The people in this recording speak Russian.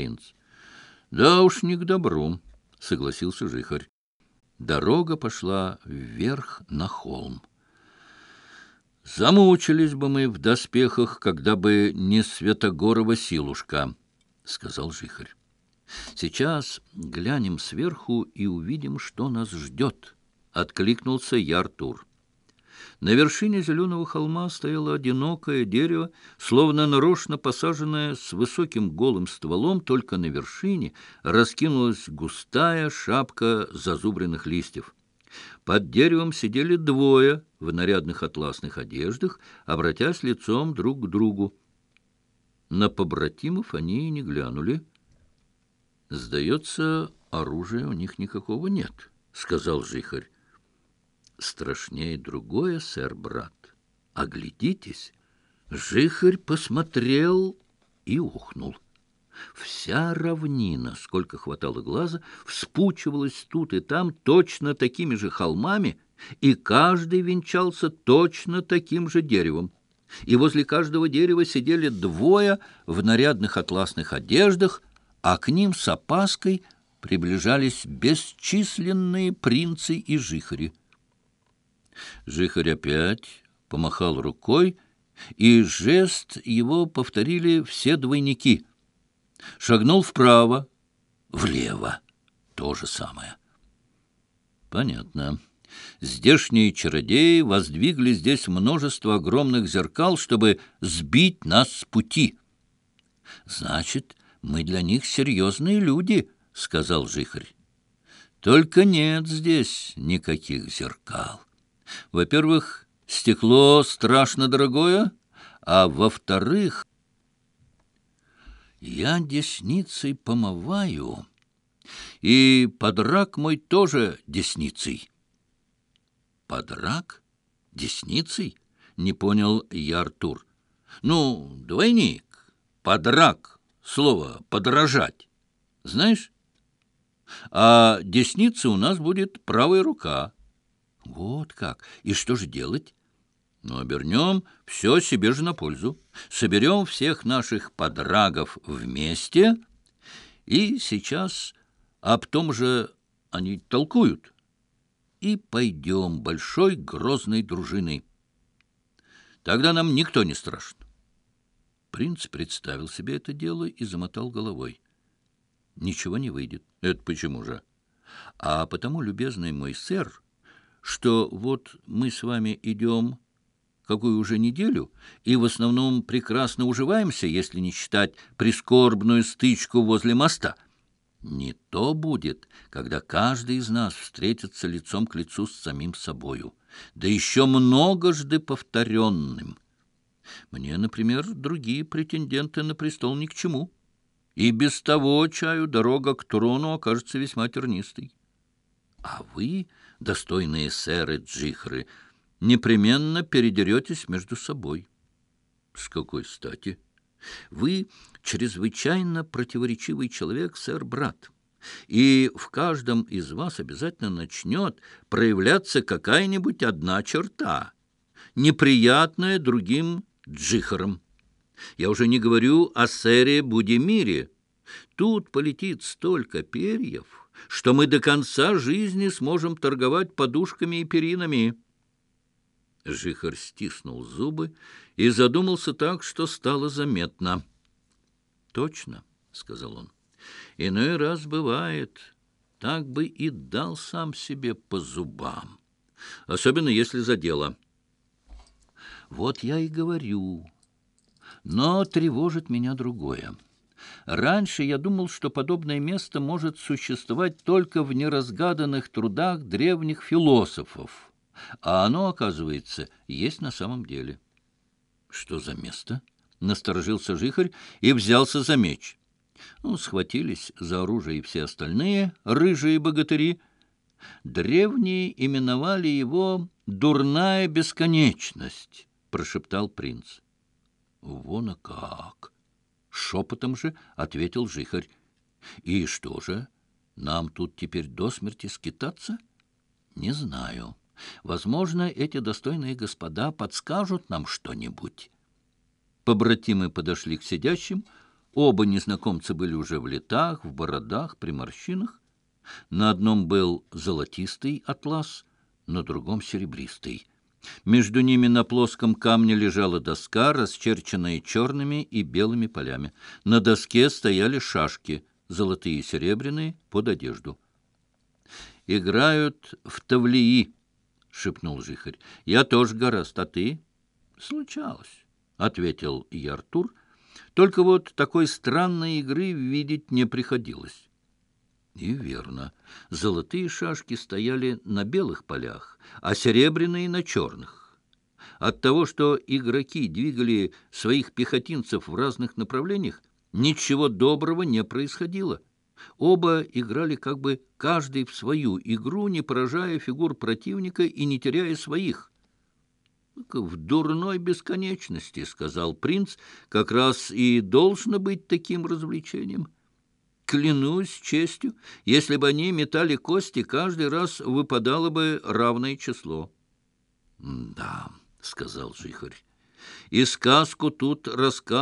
принц. «Да уж не к добру», — согласился жихарь. Дорога пошла вверх на холм. «Замучились бы мы в доспехах, когда бы не Святогорова силушка», — сказал жихарь. «Сейчас глянем сверху и увидим, что нас ждет», — откликнулся Яртур. На вершине зеленого холма стояло одинокое дерево, словно нарочно посаженное с высоким голым стволом, только на вершине раскинулась густая шапка зазубренных листьев. Под деревом сидели двое в нарядных атласных одеждах, обратясь лицом друг к другу. На побратимов они и не глянули. «Сдается, оружия у них никакого нет», — сказал жихарь страшнее другое, сэр, брат. Оглядитесь. Жихарь посмотрел и ухнул. Вся равнина, сколько хватало глаза, вспучивалась тут и там точно такими же холмами, и каждый венчался точно таким же деревом. И возле каждого дерева сидели двое в нарядных атласных одеждах, а к ним с опаской приближались бесчисленные принцы и жихари — Жихарь опять помахал рукой, и жест его повторили все двойники. Шагнул вправо, влево. То же самое. Понятно. Здешние чародеи воздвигли здесь множество огромных зеркал, чтобы сбить нас с пути. Значит, мы для них серьезные люди, — сказал жихарь. Только нет здесь никаких зеркал. Во-первых, стекло страшно дорогое, а во-вторых, я десницей помываю, и подрак мой тоже десницей. Подрак? Десницей? Не понял я, Артур. Ну, двойник, подрак, слово подражать, знаешь? А десница у нас будет правая рука. Вот как. И что же делать? Ну, обернем все себе же на пользу. Соберем всех наших подрагов вместе, и сейчас об том же они толкуют. И пойдем большой грозной дружиной. Тогда нам никто не страшен. Принц представил себе это дело и замотал головой. Ничего не выйдет. Это почему же? А потому, любезный мой сэр, что вот мы с вами идем какую уже неделю, и в основном прекрасно уживаемся, если не считать прискорбную стычку возле моста. Не то будет, когда каждый из нас встретится лицом к лицу с самим собою, да еще многожды повторенным. Мне, например, другие претенденты на престол ни к чему. И без того, чаю, дорога к трону окажется весьма тернистой. А вы, достойные сэры Джихры, непременно передеретесь между собой. С какой стати? Вы чрезвычайно противоречивый человек, сэр-брат, и в каждом из вас обязательно начнет проявляться какая-нибудь одна черта, неприятная другим джихарам. Я уже не говорю о сэре Будимире. Тут полетит столько перьев, что мы до конца жизни сможем торговать подушками и перинами». Жихарь стиснул зубы и задумался так, что стало заметно. «Точно», — сказал он, — «иной раз бывает, так бы и дал сам себе по зубам, особенно если за дело». «Вот я и говорю, но тревожит меня другое». Раньше я думал, что подобное место может существовать только в неразгаданных трудах древних философов, а оно, оказывается, есть на самом деле. «Что за место?» — насторожился жихарь и взялся за меч. Ну, схватились за оружие и все остальные рыжие богатыри. Древние именовали его «дурная бесконечность», — прошептал принц. «Вон а как!» Шепотом же ответил жихарь. И что же, нам тут теперь до смерти скитаться? Не знаю. Возможно, эти достойные господа подскажут нам что-нибудь. Побратимы подошли к сидящим. Оба незнакомца были уже в летах, в бородах, при морщинах. На одном был золотистый атлас, на другом — серебристый. Между ними на плоском камне лежала доска, расчерченная черными и белыми полями. На доске стояли шашки, золотые и серебряные, под одежду. «Играют в тавлии», — шепнул жихарь. «Я тоже гораст, а ты?» «Случалось», — ответил и Артур. «Только вот такой странной игры видеть не приходилось». И верно. Золотые шашки стояли на белых полях, а серебряные — на черных. От того, что игроки двигали своих пехотинцев в разных направлениях, ничего доброго не происходило. Оба играли как бы каждый в свою игру, не поражая фигур противника и не теряя своих. «В дурной бесконечности», — сказал принц, — «как раз и должно быть таким развлечением». клянусь честью, если бы они метали кости, каждый раз выпадало бы равное число. — Да, — сказал Жихарь, — и сказку тут рассказывают.